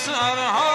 بزار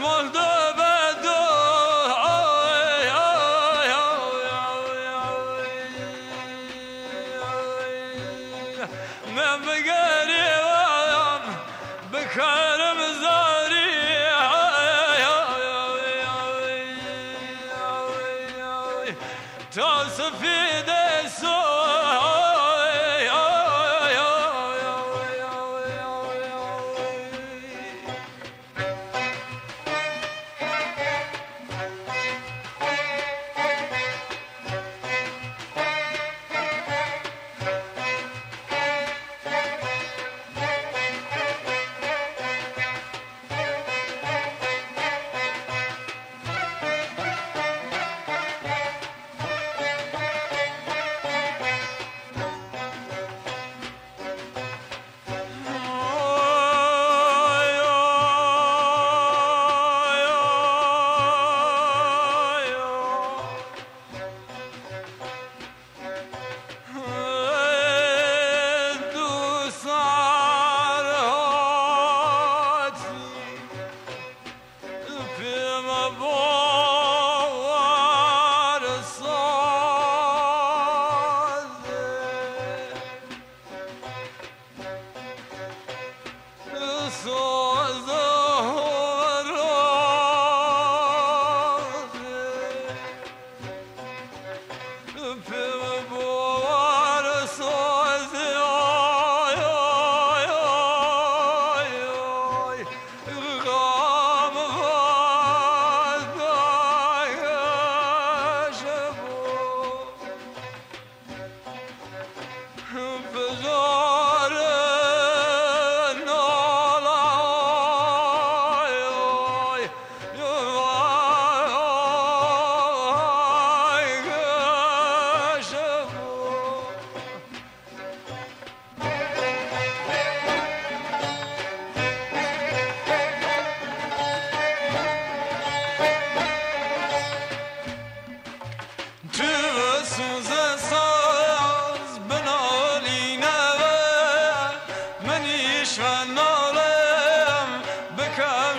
نالا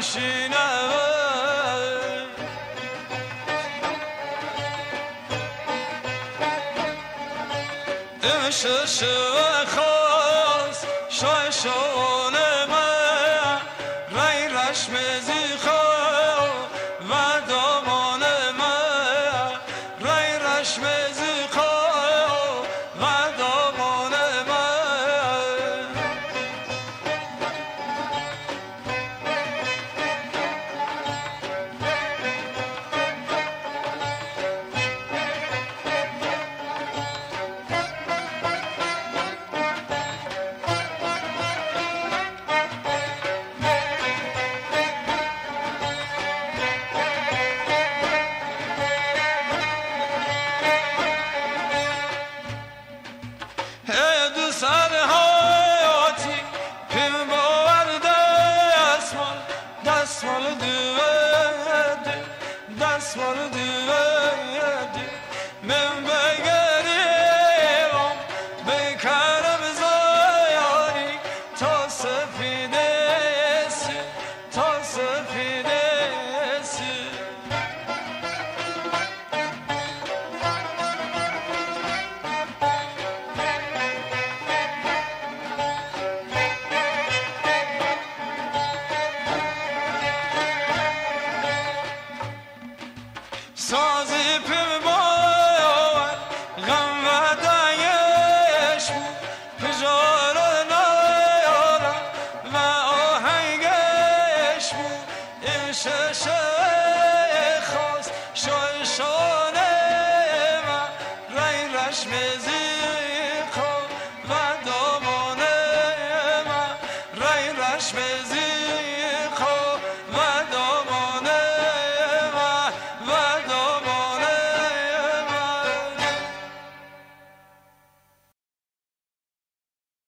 نشینم شش خاص شای شانه من رای رشم زی خاص